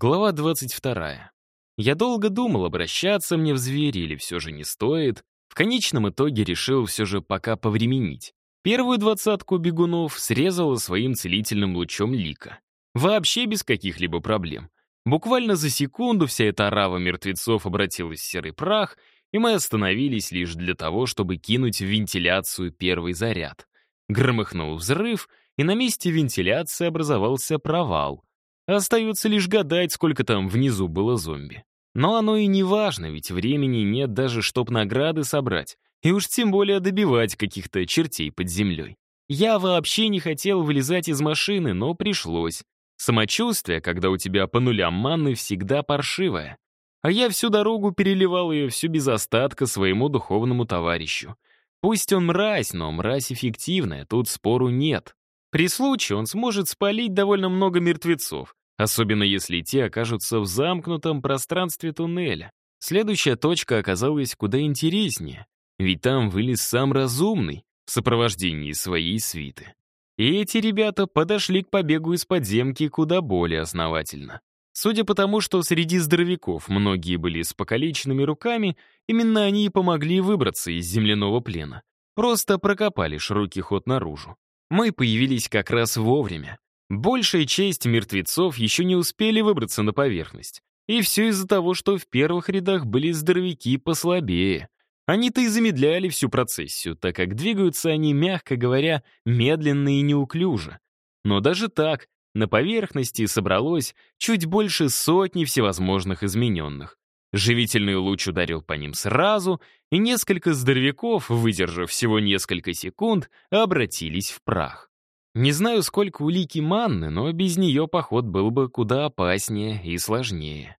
Глава 22. Я долго думал, обращаться мне в звери или все же не стоит. В конечном итоге решил все же пока повременить. Первую двадцатку бегунов срезала своим целительным лучом лика. Вообще без каких-либо проблем. Буквально за секунду вся эта орава мертвецов обратилась в серый прах, и мы остановились лишь для того, чтобы кинуть в вентиляцию первый заряд. Громыхнул взрыв, и на месте вентиляции образовался провал — Остается лишь гадать, сколько там внизу было зомби. Но оно и не важно, ведь времени нет даже, чтоб награды собрать. И уж тем более добивать каких-то чертей под землей. Я вообще не хотел вылезать из машины, но пришлось. Самочувствие, когда у тебя по нулям манны, всегда паршивое. А я всю дорогу переливал ее всю без остатка своему духовному товарищу. Пусть он мразь, но мразь эффективная, тут спору нет. При случае он сможет спалить довольно много мертвецов, особенно если те окажутся в замкнутом пространстве туннеля. Следующая точка оказалась куда интереснее, ведь там вылез сам разумный в сопровождении своей свиты. И эти ребята подошли к побегу из подземки куда более основательно. Судя по тому, что среди здоровяков многие были с покалеченными руками, именно они и помогли выбраться из земляного плена. Просто прокопали широкий ход наружу. Мы появились как раз вовремя. Большая часть мертвецов еще не успели выбраться на поверхность. И все из-за того, что в первых рядах были здоровяки послабее. Они-то и замедляли всю процессию, так как двигаются они, мягко говоря, медленно и неуклюже. Но даже так, на поверхности собралось чуть больше сотни всевозможных измененных. Живительный луч ударил по ним сразу, и несколько здоровяков, выдержав всего несколько секунд, обратились в прах. Не знаю, сколько улики манны, но без нее поход был бы куда опаснее и сложнее.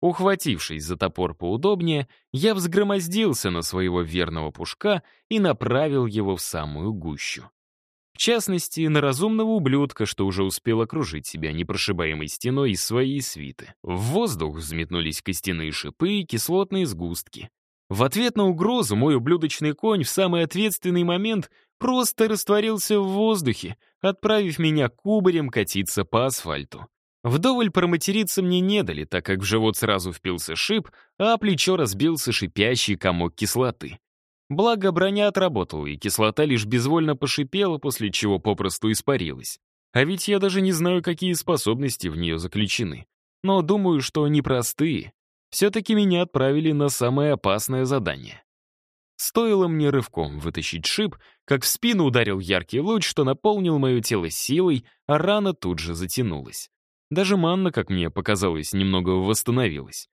Ухватившись за топор поудобнее, я взгромоздился на своего верного пушка и направил его в самую гущу. В частности, на разумного ублюдка, что уже успел окружить себя непрошибаемой стеной из своей свиты. В воздух взметнулись костяные шипы и кислотные сгустки. В ответ на угрозу мой ублюдочный конь в самый ответственный момент просто растворился в воздухе, отправив меня кубарем катиться по асфальту. Вдоволь проматериться мне не дали, так как в живот сразу впился шип, а плечо разбился шипящий комок кислоты. Благо, броня отработала, и кислота лишь безвольно пошипела, после чего попросту испарилась. А ведь я даже не знаю, какие способности в нее заключены. Но думаю, что непростые. Все-таки меня отправили на самое опасное задание. Стоило мне рывком вытащить шип, как в спину ударил яркий луч, что наполнил мое тело силой, а рана тут же затянулась. Даже манна, как мне показалось, немного восстановилась.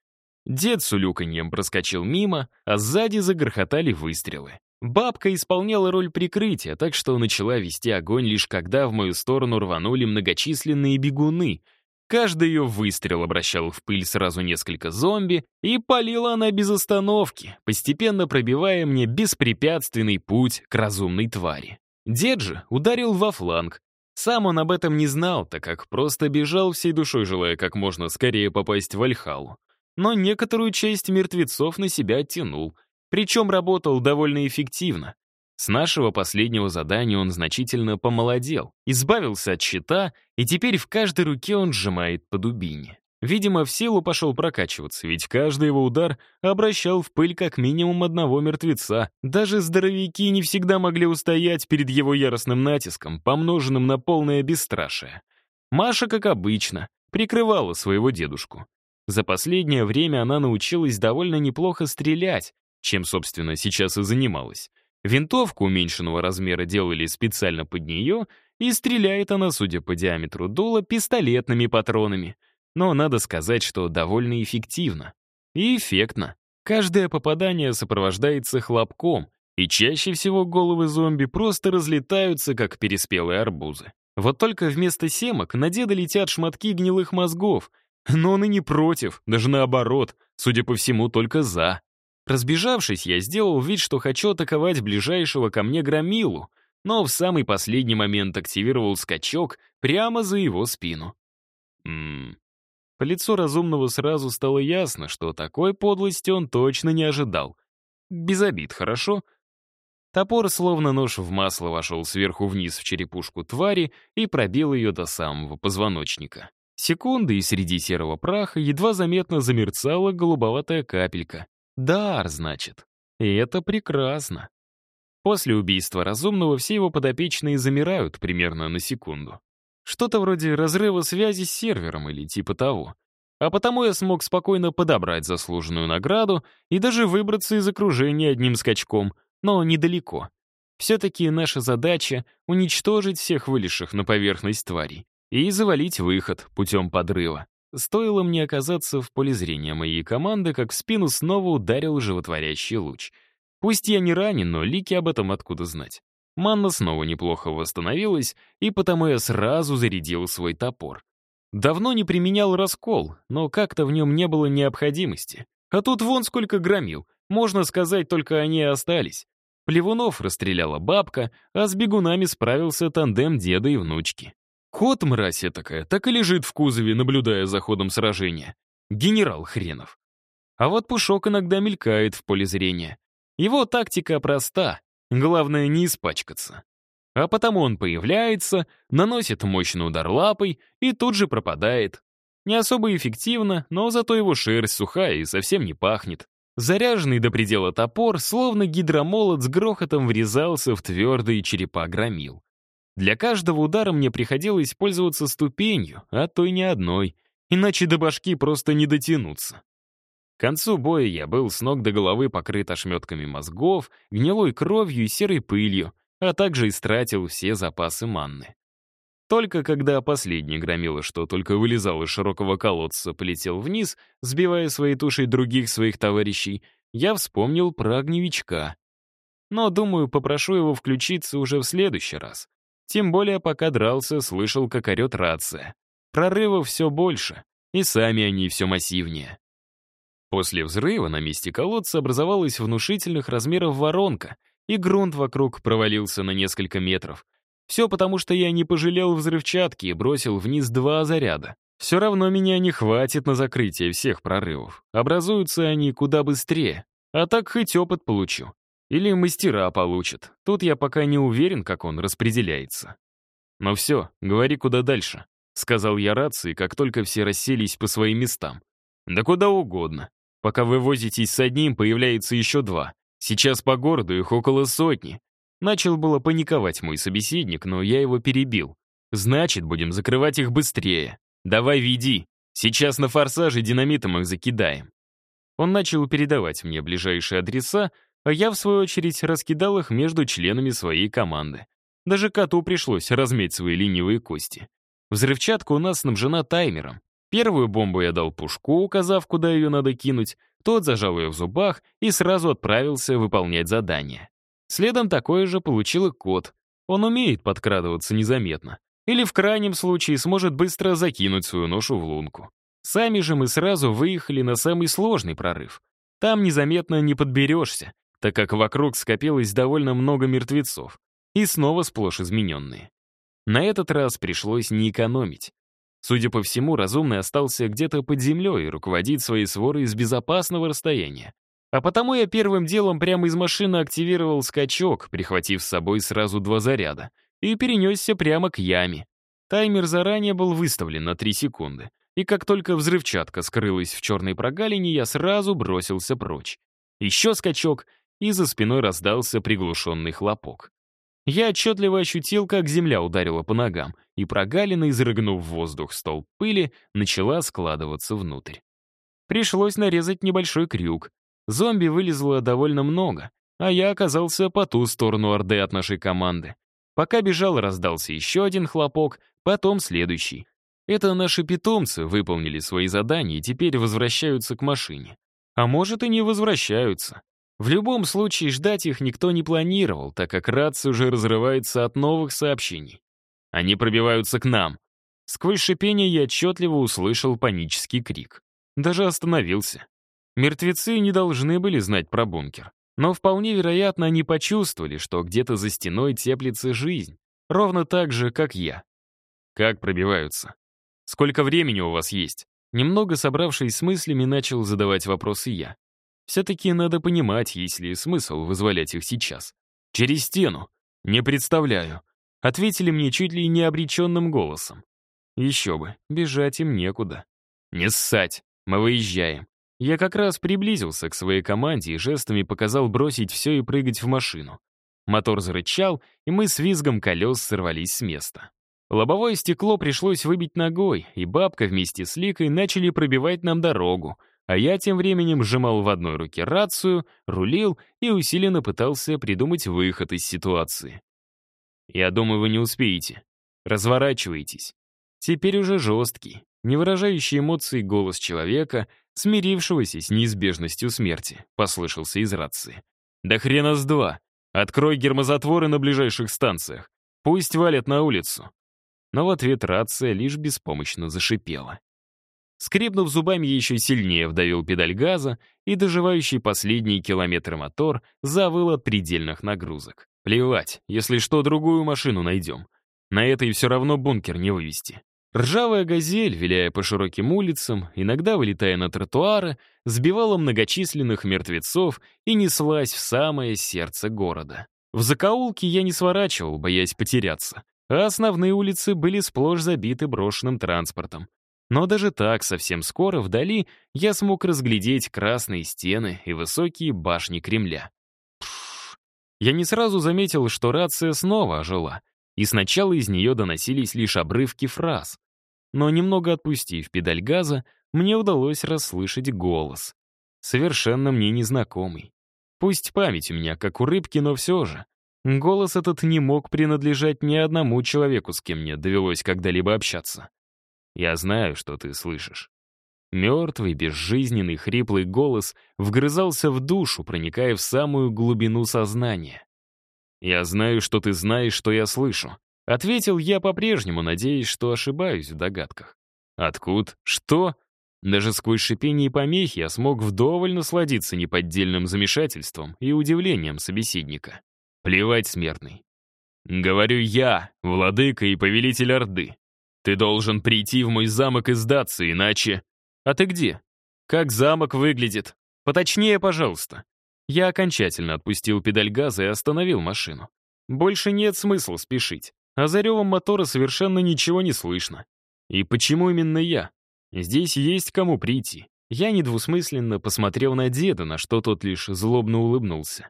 Дед с улюканьем проскочил мимо, а сзади загрохотали выстрелы. Бабка исполняла роль прикрытия, так что начала вести огонь лишь когда в мою сторону рванули многочисленные бегуны — Каждый ее выстрел обращал в пыль сразу несколько зомби, и палила она без остановки, постепенно пробивая мне беспрепятственный путь к разумной твари. Дед же ударил во фланг. Сам он об этом не знал, так как просто бежал всей душой, желая как можно скорее попасть в Альхалу. Но некоторую часть мертвецов на себя оттянул, причем работал довольно эффективно. С нашего последнего задания он значительно помолодел, избавился от щита, и теперь в каждой руке он сжимает по дубине. Видимо, в силу пошел прокачиваться, ведь каждый его удар обращал в пыль как минимум одного мертвеца. Даже здоровяки не всегда могли устоять перед его яростным натиском, помноженным на полное бесстрашие. Маша, как обычно, прикрывала своего дедушку. За последнее время она научилась довольно неплохо стрелять, чем, собственно, сейчас и занималась. Винтовку уменьшенного размера делали специально под нее, и стреляет она, судя по диаметру дула, пистолетными патронами. Но надо сказать, что довольно эффективно. И эффектно. Каждое попадание сопровождается хлопком, и чаще всего головы зомби просто разлетаются, как переспелые арбузы. Вот только вместо семок на деда летят шматки гнилых мозгов, но он и не против, даже наоборот, судя по всему, только за. Разбежавшись, я сделал вид, что хочу атаковать ближайшего ко мне громилу, но в самый последний момент активировал скачок прямо за его спину. Ммм. По лицу разумного сразу стало ясно, что такой подлости он точно не ожидал. Без обид, хорошо? Топор, словно нож в масло, вошел сверху вниз в черепушку твари и пробил ее до самого позвоночника. Секунды, и среди серого праха едва заметно замерцала голубоватая капелька. Дар, значит. И это прекрасно. После убийства разумного все его подопечные замирают примерно на секунду. Что-то вроде разрыва связи с сервером или типа того. А потому я смог спокойно подобрать заслуженную награду и даже выбраться из окружения одним скачком, но недалеко. Все-таки наша задача — уничтожить всех вылезших на поверхность тварей и завалить выход путем подрыва. Стоило мне оказаться в поле зрения моей команды, как в спину снова ударил животворящий луч. Пусть я не ранен, но Лики об этом откуда знать. Манна снова неплохо восстановилась, и потому я сразу зарядил свой топор. Давно не применял раскол, но как-то в нем не было необходимости. А тут вон сколько громил. Можно сказать, только они и остались. Плевунов расстреляла бабка, а с бегунами справился тандем деда и внучки. Кот, мразь такая, так и лежит в кузове, наблюдая за ходом сражения. Генерал хренов. А вот Пушок иногда мелькает в поле зрения. Его тактика проста. Главное не испачкаться. А потому он появляется, наносит мощный удар лапой и тут же пропадает. Не особо эффективно, но зато его шерсть сухая и совсем не пахнет. Заряженный до предела топор, словно гидромолот с грохотом врезался в твердые черепа громил. Для каждого удара мне приходилось пользоваться ступенью, а то и не одной, иначе до башки просто не дотянуться. К концу боя я был с ног до головы покрыт ошметками мозгов, гнилой кровью и серой пылью, а также истратил все запасы манны. Только когда последний громила, что только вылезал из широкого колодца, полетел вниз, сбивая своей тушей других своих товарищей, я вспомнил про огневичка. Но, думаю, попрошу его включиться уже в следующий раз. Тем более, пока дрался, слышал, как орет рация. Прорывов все больше, и сами они все массивнее. После взрыва на месте колодца образовалась внушительных размеров воронка, и грунт вокруг провалился на несколько метров. Все потому, что я не пожалел взрывчатки и бросил вниз два заряда. Все равно меня не хватит на закрытие всех прорывов. Образуются они куда быстрее. А так хоть опыт получу. Или мастера получат. Тут я пока не уверен, как он распределяется. «Ну все, говори, куда дальше», — сказал я рации, как только все расселись по своим местам. «Да куда угодно. Пока вы возитесь с одним, появляется еще два. Сейчас по городу их около сотни. Начал было паниковать мой собеседник, но я его перебил. Значит, будем закрывать их быстрее. Давай веди. Сейчас на форсаже динамитом их закидаем. Он начал передавать мне ближайшие адреса, а я, в свою очередь, раскидал их между членами своей команды. Даже коту пришлось разметь свои ленивые кости. Взрывчатка у нас снабжена таймером. Первую бомбу я дал Пушку, указав, куда ее надо кинуть. Тот зажал ее в зубах и сразу отправился выполнять задание. Следом такое же получил и кот. Он умеет подкрадываться незаметно. Или в крайнем случае сможет быстро закинуть свою ношу в лунку. Сами же мы сразу выехали на самый сложный прорыв. Там незаметно не подберешься, так как вокруг скопилось довольно много мертвецов. И снова сплошь измененные. На этот раз пришлось не экономить. Судя по всему, разумный остался где-то под землей и руководит своей сворой с безопасного расстояния. А потому я первым делом прямо из машины активировал скачок, прихватив с собой сразу два заряда, и перенесся прямо к яме. Таймер заранее был выставлен на 3 секунды, и как только взрывчатка скрылась в черной прогалине, я сразу бросился прочь. Еще скачок, и за спиной раздался приглушенный хлопок. Я отчетливо ощутил, как земля ударила по ногам, и прогалина, изрыгнув в воздух столб пыли, начала складываться внутрь. Пришлось нарезать небольшой крюк. Зомби вылезло довольно много, а я оказался по ту сторону Орды от нашей команды. Пока бежал, раздался еще один хлопок, потом следующий. Это наши питомцы выполнили свои задания и теперь возвращаются к машине. А может и не возвращаются. В любом случае ждать их никто не планировал, так как рация уже разрывается от новых сообщений. Они пробиваются к нам. Сквозь шипение я отчетливо услышал панический крик. Даже остановился. Мертвецы не должны были знать про бункер. Но вполне вероятно, они почувствовали, что где-то за стеной теплится жизнь. Ровно так же, как я. Как пробиваются? Сколько времени у вас есть? Немного собравшись с мыслями, начал задавать вопросы я. Все-таки надо понимать, есть ли смысл вызволять их сейчас. Через стену. Не представляю. Ответили мне чуть ли не обреченным голосом. Еще бы, бежать им некуда. Не ссать, мы выезжаем. Я как раз приблизился к своей команде и жестами показал бросить все и прыгать в машину. Мотор зарычал, и мы с визгом колес сорвались с места. Лобовое стекло пришлось выбить ногой, и бабка вместе с Ликой начали пробивать нам дорогу, а я тем временем сжимал в одной руке рацию, рулил и усиленно пытался придумать выход из ситуации. «Я думаю, вы не успеете. Разворачивайтесь». Теперь уже жесткий, не выражающий эмоций голос человека, смирившегося с неизбежностью смерти, послышался из рации. «Да хрена с два! Открой гермозатворы на ближайших станциях. Пусть валят на улицу». Но в ответ рация лишь беспомощно зашипела. Скрипнув зубами, еще сильнее вдавил педаль газа, и доживающий последние километры мотор завыл от предельных нагрузок. Плевать, если что, другую машину найдем. На этой все равно бункер не вывести. Ржавая газель, виляя по широким улицам, иногда вылетая на тротуары, сбивала многочисленных мертвецов и неслась в самое сердце города. В закоулки я не сворачивал, боясь потеряться, а основные улицы были сплошь забиты брошенным транспортом. Но даже так, совсем скоро, вдали, я смог разглядеть красные стены и высокие башни Кремля. Я не сразу заметил, что рация снова ожила, и сначала из нее доносились лишь обрывки фраз но немного отпустив педаль газа, мне удалось расслышать голос. Совершенно мне незнакомый. Пусть память у меня как у рыбки, но все же. Голос этот не мог принадлежать ни одному человеку, с кем мне довелось когда-либо общаться. Я знаю, что ты слышишь. Мертвый, безжизненный, хриплый голос вгрызался в душу, проникая в самую глубину сознания. Я знаю, что ты знаешь, что я слышу. Ответил я по-прежнему, надеясь, что ошибаюсь в догадках. Откуда? Что? Даже сквозь шипение и помехи я смог вдоволь насладиться неподдельным замешательством и удивлением собеседника. Плевать, смертный. Говорю я, владыка и повелитель Орды. Ты должен прийти в мой замок и сдаться, иначе... А ты где? Как замок выглядит? Поточнее, пожалуйста. Я окончательно отпустил педаль газа и остановил машину. Больше нет смысла спешить а за ревом мотора совершенно ничего не слышно. И почему именно я? Здесь есть кому прийти. Я недвусмысленно посмотрел на деда, на что тот лишь злобно улыбнулся.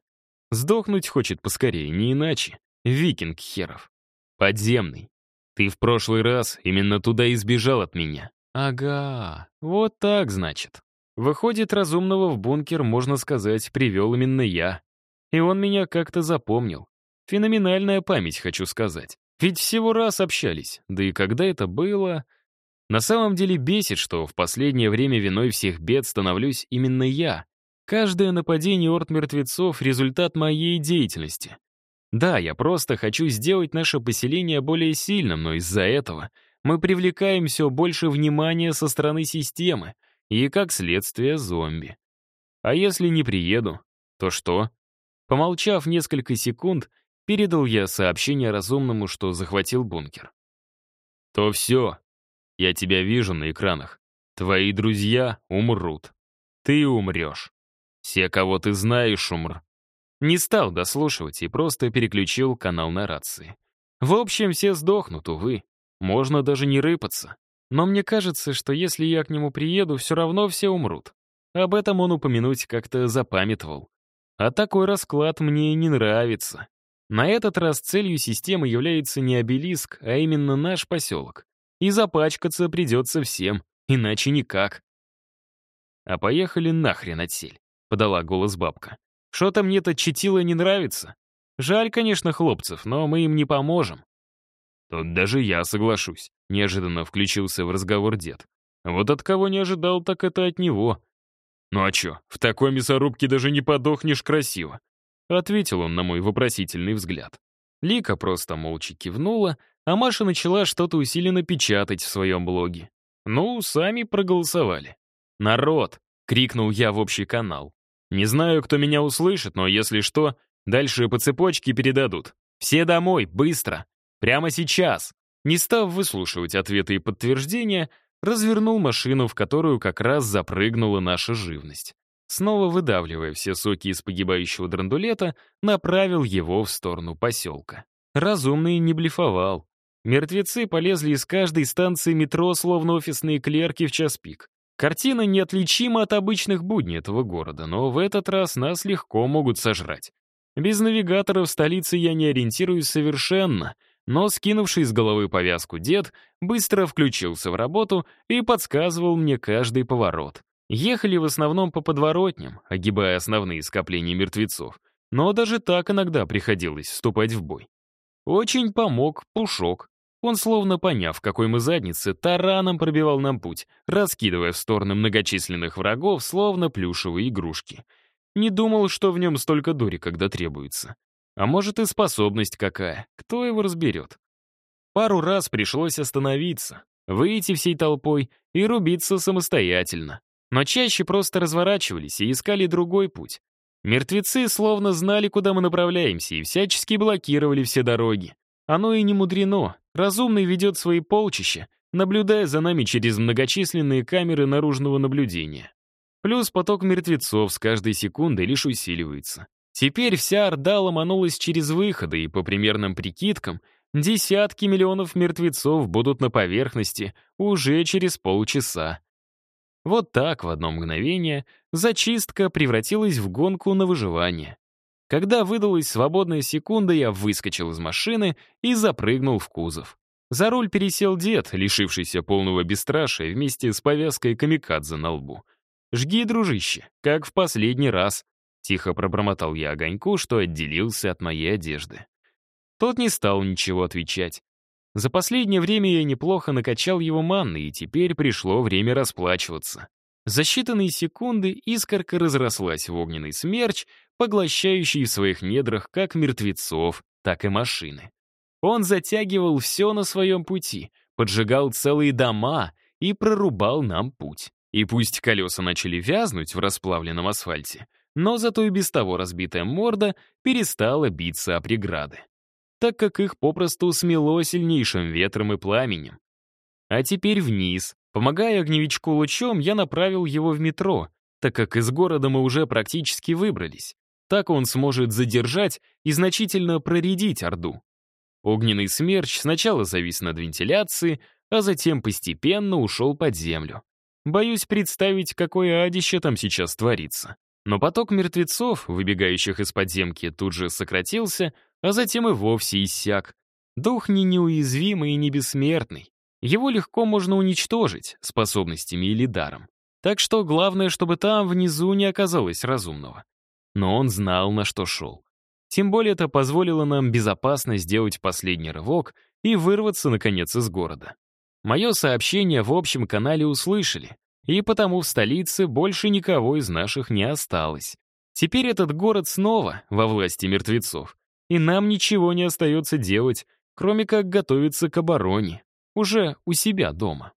Сдохнуть хочет поскорее, не иначе. Викинг херов. Подземный. Ты в прошлый раз именно туда и сбежал от меня. Ага, вот так, значит. Выходит, разумного в бункер, можно сказать, привел именно я. И он меня как-то запомнил. Феноменальная память, хочу сказать. Ведь всего раз общались, да и когда это было... На самом деле бесит, что в последнее время виной всех бед становлюсь именно я. Каждое нападение орд мертвецов — результат моей деятельности. Да, я просто хочу сделать наше поселение более сильным, но из-за этого мы привлекаем все больше внимания со стороны системы и, как следствие, зомби. А если не приеду, то что? Помолчав несколько секунд, Передал я сообщение разумному, что захватил бункер. «То все. Я тебя вижу на экранах. Твои друзья умрут. Ты умрешь. Все, кого ты знаешь, умр». Не стал дослушивать и просто переключил канал на рации. В общем, все сдохнут, увы. Можно даже не рыпаться. Но мне кажется, что если я к нему приеду, все равно все умрут. Об этом он упомянуть как-то запамятовал. А такой расклад мне не нравится. На этот раз целью системы является не обелиск, а именно наш поселок. И запачкаться придется всем, иначе никак. «А поехали нахрен отсель», — подала голос бабка. «Что-то мне-то читило не нравится. Жаль, конечно, хлопцев, но мы им не поможем». «Тут даже я соглашусь», — неожиданно включился в разговор дед. «Вот от кого не ожидал, так это от него». «Ну а чё, в такой мясорубке даже не подохнешь красиво. Ответил он на мой вопросительный взгляд. Лика просто молча кивнула, а Маша начала что-то усиленно печатать в своем блоге. Ну, сами проголосовали. «Народ!» — крикнул я в общий канал. «Не знаю, кто меня услышит, но если что, дальше по цепочке передадут. Все домой, быстро! Прямо сейчас!» Не став выслушивать ответы и подтверждения, развернул машину, в которую как раз запрыгнула наша живность снова выдавливая все соки из погибающего драндулета, направил его в сторону поселка. Разумный не блефовал. Мертвецы полезли из каждой станции метро, словно офисные клерки в час пик. Картина неотличима от обычных будней этого города, но в этот раз нас легко могут сожрать. Без навигатора в столице я не ориентируюсь совершенно, но скинувший с головы повязку дед быстро включился в работу и подсказывал мне каждый поворот. Ехали в основном по подворотням, огибая основные скопления мертвецов, но даже так иногда приходилось вступать в бой. Очень помог Пушок. Он, словно поняв, какой мы задницы, тараном пробивал нам путь, раскидывая в стороны многочисленных врагов, словно плюшевые игрушки — не думал, что в нем столько дури, когда требуется. А может и способность какая, кто его разберет. Пару раз пришлось остановиться, выйти всей толпой и рубиться самостоятельно. Но чаще просто разворачивались и искали другой путь. Мертвецы словно знали, куда мы направляемся, и всячески блокировали все дороги. Оно и не мудрено. Разумный ведет свои полчища, наблюдая за нами через многочисленные камеры наружного наблюдения. Плюс поток мертвецов с каждой секундой лишь усиливается. Теперь вся Орда ломанулась через выходы, и по примерным прикидкам, десятки миллионов мертвецов будут на поверхности уже через полчаса. Вот так в одно мгновение зачистка превратилась в гонку на выживание. Когда выдалась свободная секунда, я выскочил из машины и запрыгнул в кузов. За руль пересел дед, лишившийся полного бесстрашия вместе с повязкой камикадзе на лбу — «Жги, дружище, как в последний раз», — тихо пробормотал я огоньку, что отделился от моей одежды. Тот не стал ничего отвечать. За последнее время я неплохо накачал его манной, и теперь пришло время расплачиваться. За считанные секунды искорка разрослась в огненный смерч, поглощающий в своих недрах как мертвецов, так и машины. Он затягивал все на своем пути, поджигал целые дома и прорубал нам путь. И пусть колеса начали вязнуть в расплавленном асфальте, но зато и без того разбитая морда перестала биться о преграды, так как их попросту смело сильнейшим ветром и пламенем. А теперь вниз. Помогая огневичку лучом, я направил его в метро, так как из города мы уже практически выбрались. Так он сможет задержать и значительно проредить Орду. Огненный смерч сначала завис над вентиляцией, а затем постепенно ушел под землю. Боюсь представить, какое адище там сейчас творится. Но поток мертвецов, выбегающих из подземки, тут же сократился, а затем и вовсе иссяк. Дух не неуязвимый и не бессмертный. Его легко можно уничтожить способностями или даром. Так что главное, чтобы там внизу не оказалось разумного. Но он знал, на что шел. Тем более это позволило нам безопасно сделать последний рывок и вырваться, наконец, из города. Мое сообщение в общем канале услышали, и потому в столице больше никого из наших не осталось. Теперь этот город снова во власти мертвецов, и нам ничего не остается делать, кроме как готовиться к обороне, уже у себя дома.